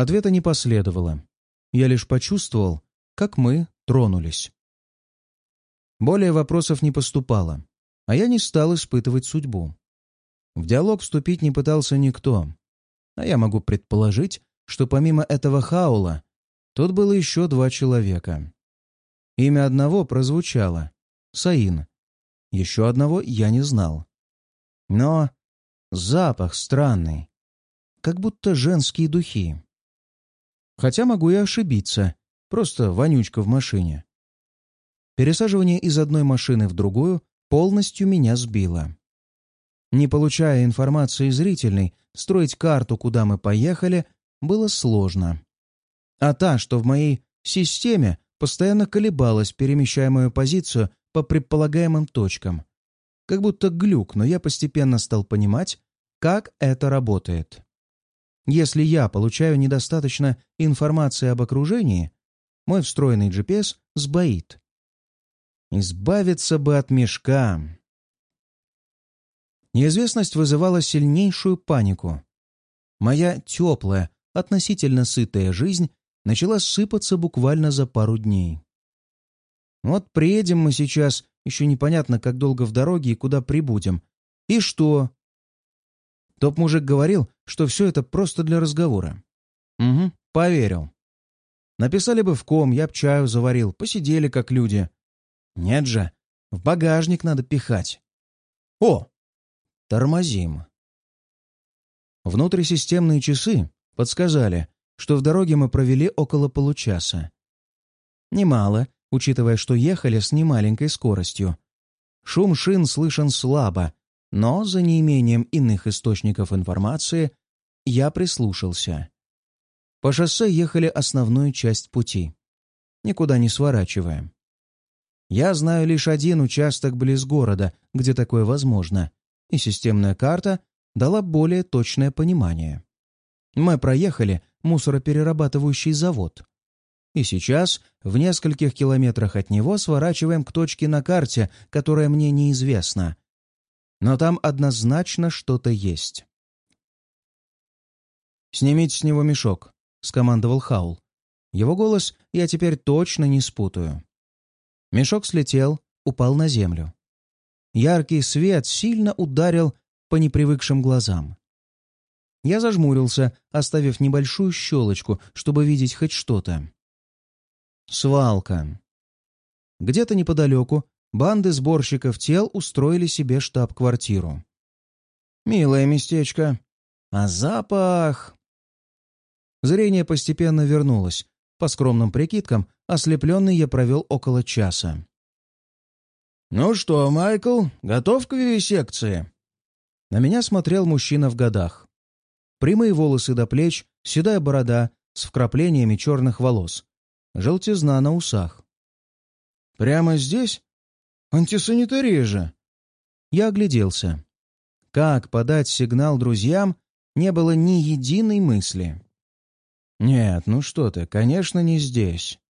Speaker 1: Ответа не последовало. Я лишь почувствовал, как мы тронулись. Более вопросов не поступало, а я не стал испытывать судьбу. В диалог вступить не пытался никто, а я могу предположить, что помимо этого Хаула тут было еще два человека. Имя одного прозвучало — Саин. Еще одного я не знал. Но запах странный, как будто женские духи. Хотя могу и ошибиться, просто вонючка в машине. Пересаживание из одной машины в другую полностью меня сбило. Не получая информации зрительной, строить карту, куда мы поехали, было сложно. А та, что в моей системе, постоянно колебалась, перемещая мою позицию по предполагаемым точкам. Как будто глюк, но я постепенно стал понимать, как это работает. Если я получаю недостаточно информации об окружении, мой встроенный GPS сбоит. Избавиться бы от мешка. Неизвестность вызывала сильнейшую панику. Моя теплая, относительно сытая жизнь начала сыпаться буквально за пару дней. Вот приедем мы сейчас, еще непонятно, как долго в дороге и куда прибудем. И что? Топ-мужик говорил, что все это просто для разговора. Угу, поверил. Написали бы в ком, я б чаю заварил, посидели как люди. Нет же, в багажник надо пихать. О, Тормозим. Внутрисистемные часы подсказали, что в дороге мы провели около получаса. Немало, учитывая, что ехали с немаленькой скоростью. Шум шин слышен слабо, но за неимением иных источников информации я прислушался. По шоссе ехали основную часть пути, никуда не сворачивая. Я знаю лишь один участок близ города, где такое возможно, и системная карта дала более точное понимание. Мы проехали мусороперерабатывающий завод. И сейчас, в нескольких километрах от него, сворачиваем к точке на карте, которая мне неизвестна. Но там однозначно что-то есть. «Снимите с него мешок», — скомандовал Хаул. Его голос я теперь точно не спутаю. Мешок слетел, упал на землю. Яркий свет сильно ударил по непривыкшим глазам. Я зажмурился, оставив небольшую щелочку, чтобы видеть хоть что-то. Свалка. Где-то неподалеку банды сборщиков тел устроили себе штаб-квартиру. Милое местечко. А запах... Зрение постепенно вернулось. По скромным прикидкам, ослепленный я провел около часа.
Speaker 2: «Ну что, Майкл, готов к вивисекции?»
Speaker 1: На меня смотрел мужчина в годах. Прямые волосы до плеч, седая борода с вкраплениями черных волос. Желтизна на усах.
Speaker 2: «Прямо здесь? Антисанитария же!»
Speaker 1: Я огляделся. Как подать сигнал друзьям, не было ни единой мысли. «Нет, ну что ты, конечно, не здесь».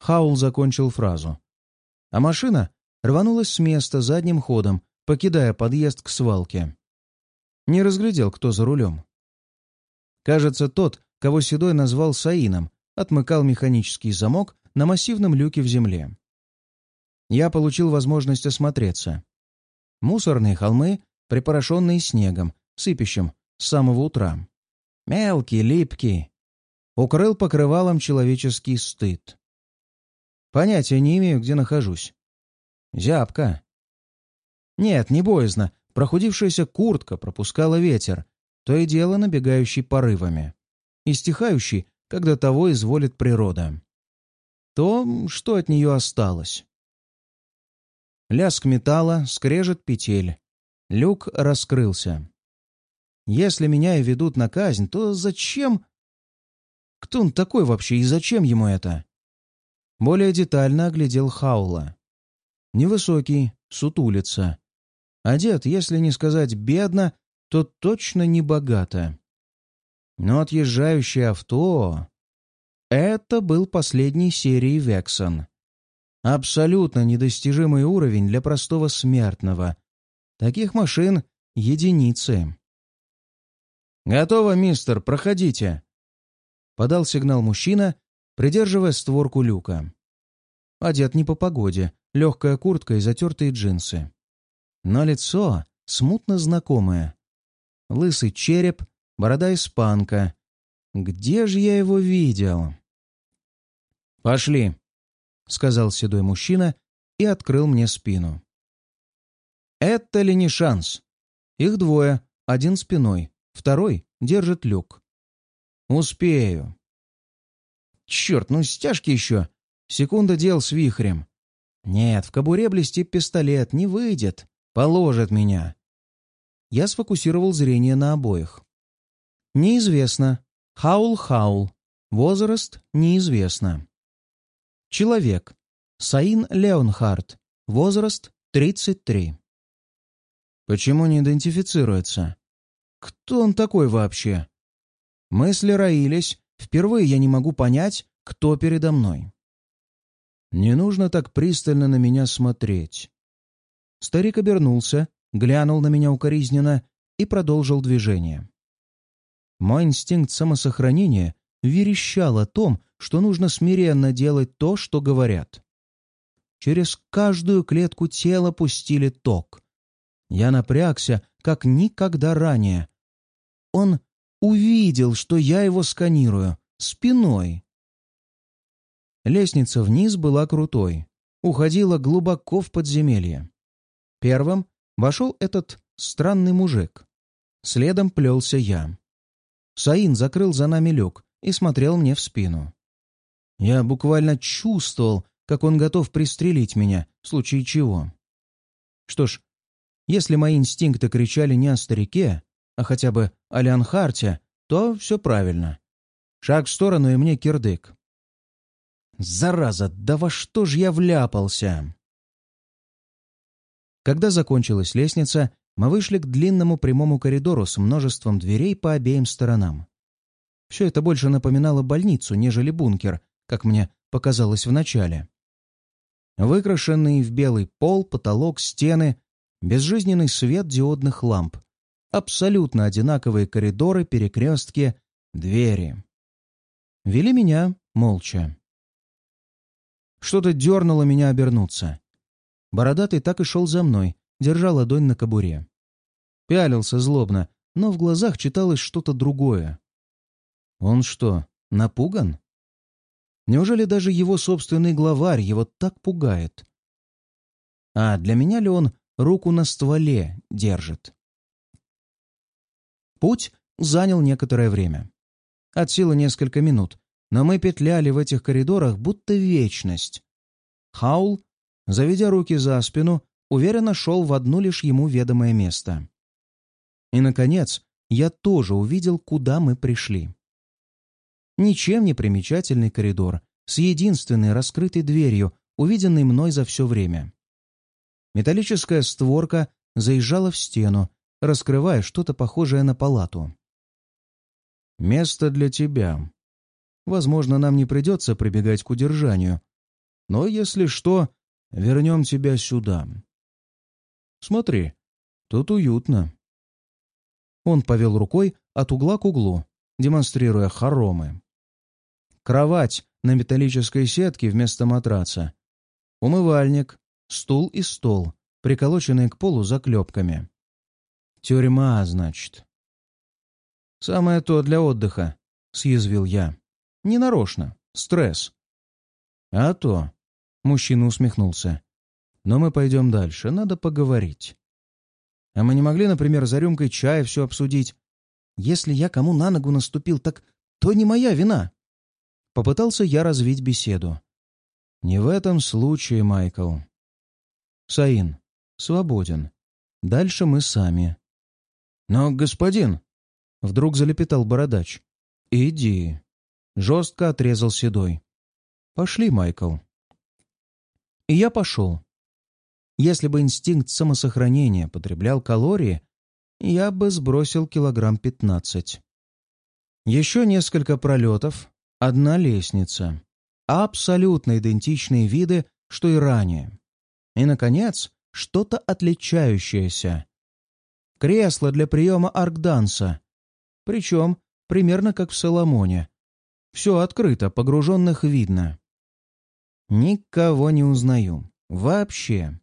Speaker 1: Хаул закончил фразу. А машина рванулась с места задним ходом, покидая подъезд к свалке. Не разглядел, кто за рулем. Кажется, тот, кого Седой назвал Саином, отмыкал механический замок на массивном люке в земле. Я получил возможность осмотреться. Мусорные холмы припорошенные снегом, сыпящим с самого утра. Мелкий, липкий. Укрыл покрывалом человеческий стыд. Понятия не имею, где нахожусь. Зябко. Нет, не боязно. Прохудившаяся куртка пропускала ветер, то и дело набегающий порывами. И стихающий, когда того изволит природа. То, что от нее осталось. Лязг металла, скрежет петель. Люк раскрылся. Если меня и ведут на казнь, то зачем... Кто он такой вообще и зачем ему это? Более детально оглядел Хаула. Невысокий, сутулица. Одет, если не сказать бедно, то точно не богато. Но отъезжающее авто... Это был последний серии Вексон. Абсолютно недостижимый уровень для простого смертного. Таких машин — единицы. «Готово, мистер, проходите!» Подал сигнал мужчина, придерживая створку люка. Одет не по погоде, легкая куртка и затертые джинсы. Но лицо смутно знакомое. Лысый череп, борода испанка. Где же я его видел? «Пошли!» — сказал седой мужчина и открыл мне спину. «Это ли не шанс? Их двое, один спиной, второй держит люк. Успею». «Черт, ну стяжки еще! Секунда дел с вихрем. Нет, в кобуре блестит пистолет, не выйдет. Положит меня». Я сфокусировал зрение на обоих. «Неизвестно. Хаул-хаул. Возраст неизвестно. Человек. Саин Леонхард. Возраст 33. Почему не идентифицируется? Кто он такой вообще? Мысли роились. Впервые я не могу понять, кто передо мной. Не нужно так пристально на меня смотреть. Старик обернулся, глянул на меня укоризненно и продолжил движение. Мой инстинкт самосохранения верещал о том, что нужно смиренно делать то, что говорят. Через каждую клетку тела пустили ток. Я напрягся, как никогда ранее. Он увидел, что я его сканирую, спиной. Лестница вниз была крутой, уходила глубоко в подземелье. Первым вошел этот странный мужик. Следом плелся я. Саин закрыл за нами люк, и смотрел мне в спину. Я буквально чувствовал, как он готов пристрелить меня, в случае чего. Что ж, если мои инстинкты кричали не о старике, а хотя бы о Леонхарте, то все правильно. Шаг в сторону, и мне кирдык. Зараза, да во что ж я вляпался? Когда закончилась лестница, мы вышли к длинному прямому коридору с множеством дверей по обеим сторонам. Все это больше напоминало больницу, нежели бункер, как мне показалось вначале. Выкрашенный в белый пол, потолок, стены, безжизненный свет диодных ламп, абсолютно одинаковые коридоры, перекрестки, двери. Вели меня молча. Что-то дернуло меня обернуться. Бородатый так и шел за мной, держа ладонь на кобуре. Пялился злобно, но в глазах читалось что-то другое. Он что, напуган? Неужели даже его собственный главарь его так пугает? А для меня ли он руку на стволе держит? Путь занял некоторое время. От силы несколько минут, но мы петляли в этих коридорах будто вечность. Хаул, заведя руки за спину, уверенно шел в одно лишь ему ведомое место. И, наконец, я тоже увидел, куда мы пришли. Ничем не примечательный коридор с единственной раскрытой дверью, увиденной мной за все время. Металлическая створка заезжала в стену, раскрывая что-то похожее на палату. «Место для тебя. Возможно, нам не придется прибегать к удержанию, но, если что, вернем тебя сюда. Смотри, тут уютно». Он повел рукой от угла к углу, демонстрируя хоромы. Кровать на металлической сетке вместо матраца. Умывальник, стул и стол, приколоченные к полу заклепками. Тюрьма, значит. Самое то для отдыха, съязвил я. Ненарочно. Стресс. А то. Мужчина усмехнулся. Но мы пойдем дальше. Надо поговорить. А мы не могли, например, за рюмкой чая все обсудить? Если я кому на ногу наступил, так то не моя вина. Попытался я развить беседу. Не в этом случае, Майкл. Саин, свободен. Дальше мы сами. Но, господин, вдруг залепетал бородач. Иди. Жестко отрезал седой. Пошли, Майкл. И я пошел. Если бы инстинкт самосохранения потреблял калории, я бы сбросил килограмм пятнадцать. Еще несколько пролетов, одна лестница. Абсолютно идентичные виды, что и ранее. И, наконец, что-то отличающееся. Кресло для приема аркданса. Причем примерно как в Соломоне. Все открыто, погруженных видно. Никого не узнаю. Вообще.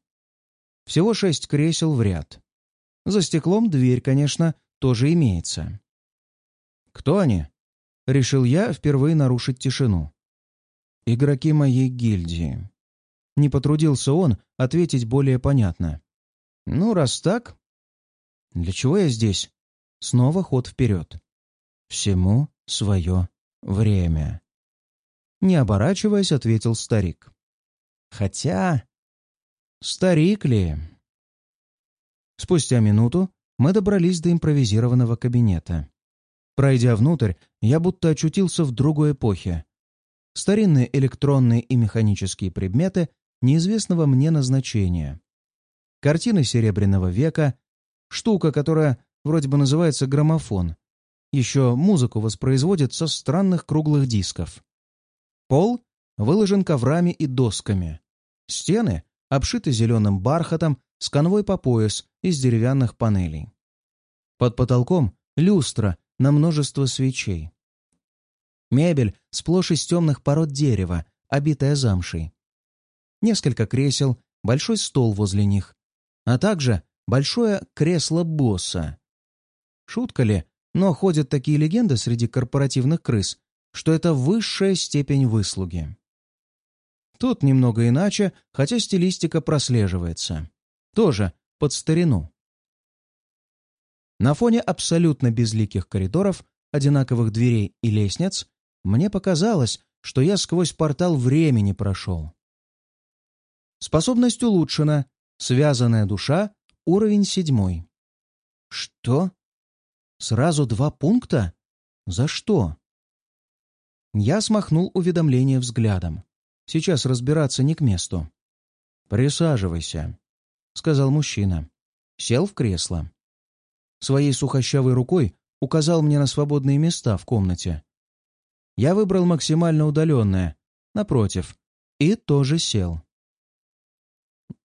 Speaker 1: Всего шесть кресел в ряд. За стеклом дверь, конечно, тоже имеется. «Кто они?» — решил я впервые нарушить тишину. «Игроки моей гильдии». Не потрудился он ответить более понятно. «Ну, раз так...» «Для чего я здесь?» Снова ход вперед. «Всему свое время». Не оборачиваясь, ответил старик. «Хотя...» Старик ли? Спустя минуту мы добрались до импровизированного кабинета. Пройдя внутрь, я будто очутился в другой эпохе. Старинные электронные и механические предметы неизвестного мне назначения. Картины Серебряного века, штука, которая вроде бы называется граммофон. Еще музыку воспроизводит со странных круглых дисков. Пол выложен коврами и досками. Стены обшиты зеленым бархатом с конвой по пояс из деревянных панелей. Под потолком люстра на множество свечей. Мебель сплошь из темных пород дерева, обитая замшей. Несколько кресел, большой стол возле них, а также большое кресло босса. Шутка ли, но ходят такие легенды среди корпоративных крыс, что это высшая степень выслуги. Тут немного иначе, хотя стилистика прослеживается. Тоже под старину. На фоне абсолютно безликих коридоров, одинаковых дверей и лестниц, мне показалось, что я сквозь портал времени прошел. Способность улучшена. Связанная душа. Уровень седьмой. Что? Сразу два пункта? За что? Я смахнул уведомление взглядом. Сейчас разбираться не к месту. «Присаживайся», — сказал мужчина. Сел в кресло. Своей сухощавой рукой указал мне на свободные места в комнате. Я выбрал максимально удаленное, напротив, и тоже сел.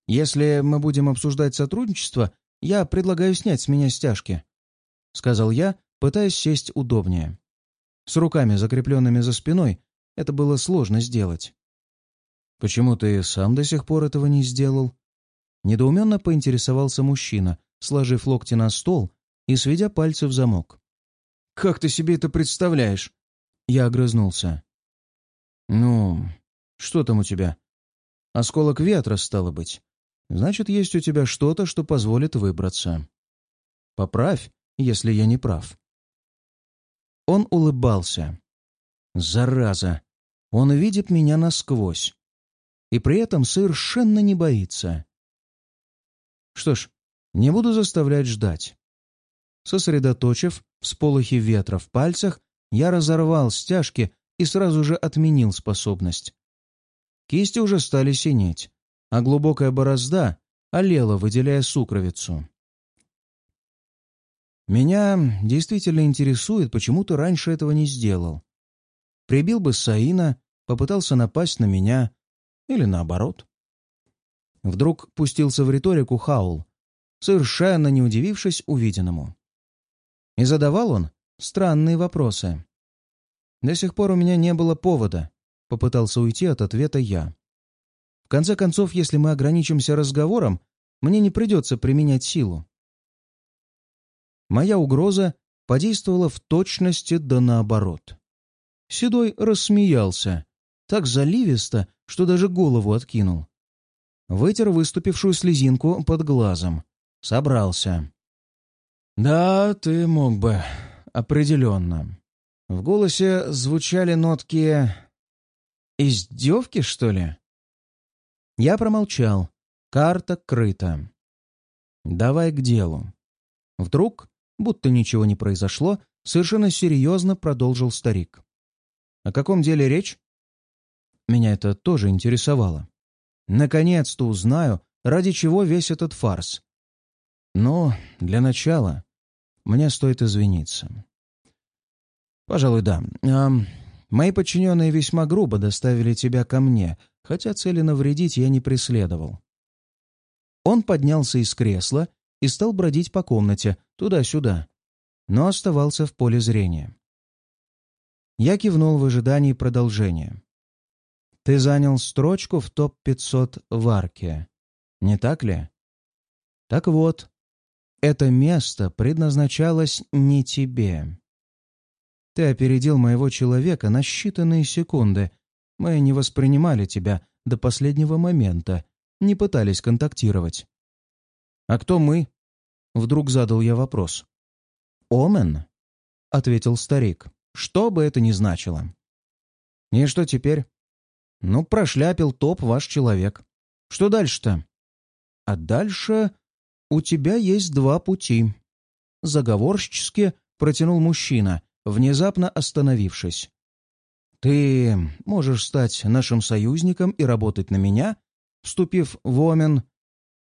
Speaker 1: «Если мы будем обсуждать сотрудничество, я предлагаю снять с меня стяжки», — сказал я, пытаясь сесть удобнее. С руками, закрепленными за спиной, это было сложно сделать. «Почему ты сам до сих пор этого не сделал?» Недоуменно поинтересовался мужчина, сложив локти на стол и сведя пальцы в замок. «Как ты себе это представляешь?» Я огрызнулся. «Ну, что там у тебя? Осколок ветра, стало быть. Значит, есть у тебя что-то, что позволит выбраться. Поправь, если я не прав». Он улыбался. «Зараза! Он видит меня насквозь и при этом совершенно не боится. Что ж, не буду заставлять ждать. Сосредоточив всполохи ветра в пальцах, я разорвал стяжки и сразу же отменил способность. Кисти уже стали синеть, а глубокая борозда олела, выделяя сукровицу. Меня действительно интересует, почему ты раньше этого не сделал. Прибил бы Саина, попытался напасть на меня, или наоборот. Вдруг пустился в риторику Хаул, совершенно не удивившись увиденному. И задавал он странные вопросы. До сих пор у меня не было повода, попытался уйти от ответа я. В конце концов, если мы ограничимся разговором, мне не придется применять силу. Моя угроза подействовала в точности да наоборот. Седой рассмеялся, так заливисто, что даже голову откинул. Вытер выступившую слезинку под глазом. Собрался. «Да, ты мог бы. Определенно». В голосе звучали нотки... «Издевки, что ли?» Я промолчал. Карта крыта. «Давай к делу». Вдруг, будто ничего не произошло, совершенно серьезно продолжил старик. «О каком деле речь?» Меня это тоже интересовало. Наконец-то узнаю, ради чего весь этот фарс. Но для начала мне стоит извиниться. Пожалуй, да. Мои подчиненные весьма грубо доставили тебя ко мне, хотя цели навредить я не преследовал. Он поднялся из кресла и стал бродить по комнате, туда-сюда, но оставался в поле зрения. Я кивнул в ожидании продолжения. Ты занял строчку в топ-500 в Арке, не так ли? Так вот, это место предназначалось не тебе. Ты опередил моего человека на считанные секунды. Мы не воспринимали тебя до последнего момента, не пытались контактировать. «А кто мы?» — вдруг задал я вопрос. «Омен», — ответил старик, — «что бы это ни значило». «И что теперь?» Ну, прошляпил топ ваш человек. Что дальше-то? А дальше у тебя есть два пути. Заговорщически протянул мужчина, внезапно остановившись. Ты можешь стать нашим союзником и работать на меня, вступив в Омен,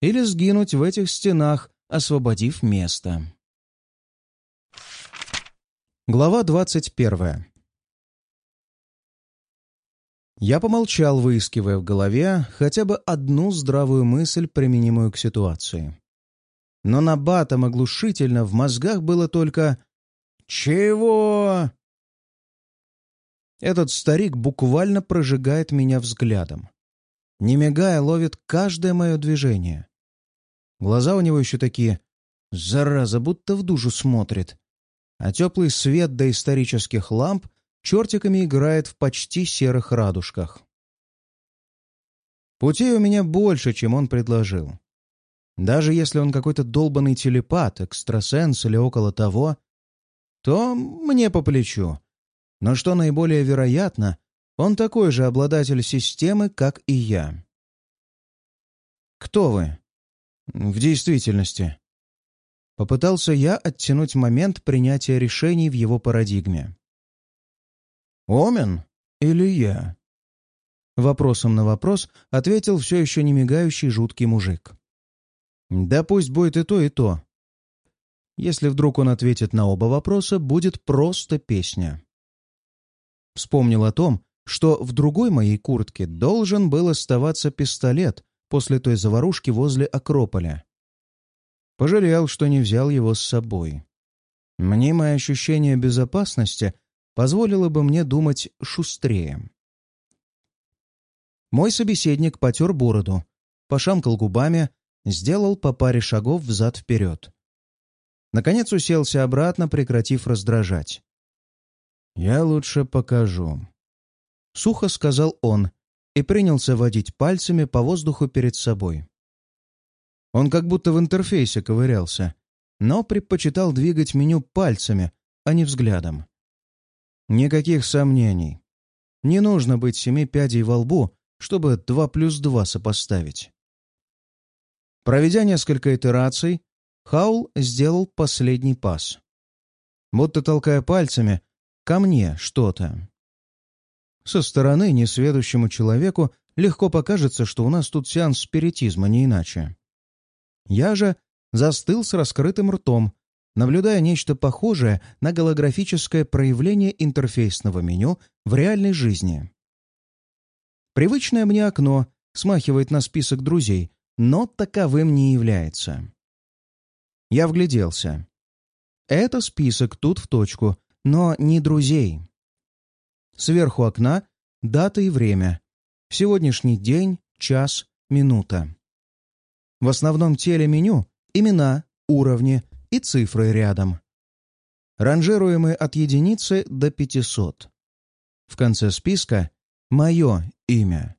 Speaker 1: или сгинуть в этих стенах, освободив место. Глава двадцать первая. Я помолчал, выискивая в голове хотя бы одну здравую мысль, применимую к ситуации. Но на батом оглушительно в мозгах было только «Чего?» Этот старик буквально прожигает меня взглядом. Не мигая, ловит каждое мое движение. Глаза у него еще такие, зараза, будто в душу смотрит. А теплый свет до исторических ламп чертиками играет в почти серых радужках. Путей у меня больше, чем он предложил. Даже если он какой-то долбанный телепат, экстрасенс или около того, то мне по плечу. Но что наиболее вероятно, он такой же обладатель системы, как и я. «Кто вы?» «В действительности». Попытался я оттянуть момент принятия решений в его парадигме. Омен или я?» Вопросом на вопрос ответил все еще не мигающий жуткий мужик. «Да пусть будет и то, и то. Если вдруг он ответит на оба вопроса, будет просто песня». Вспомнил о том, что в другой моей куртке должен был оставаться пистолет после той заварушки возле Акрополя. Пожалел, что не взял его с собой. Мнимое ощущение безопасности — позволило бы мне думать шустрее. Мой собеседник потер бороду, пошамкал губами, сделал по паре шагов взад-вперед. Наконец уселся обратно, прекратив раздражать. «Я лучше покажу», — сухо сказал он и принялся водить пальцами по воздуху перед собой. Он как будто в интерфейсе ковырялся, но предпочитал двигать меню пальцами, а не взглядом. Никаких сомнений. Не нужно быть семи пядей во лбу, чтобы два плюс два сопоставить. Проведя несколько итераций, Хаул сделал последний пас. Будто толкая пальцами ко мне что-то. Со стороны несведущему человеку легко покажется, что у нас тут сеанс спиритизма, не иначе. Я же застыл с раскрытым ртом, наблюдая нечто похожее на голографическое проявление интерфейсного меню в реальной жизни. Привычное мне окно смахивает на список друзей, но таковым не является. Я вгляделся. Это список тут в точку, но не друзей. Сверху окна — дата и время. Сегодняшний день, час, минута. В основном теле меню — имена, уровни, и цифры рядом. Ранжируемые от единицы до 500. В конце списка мое имя.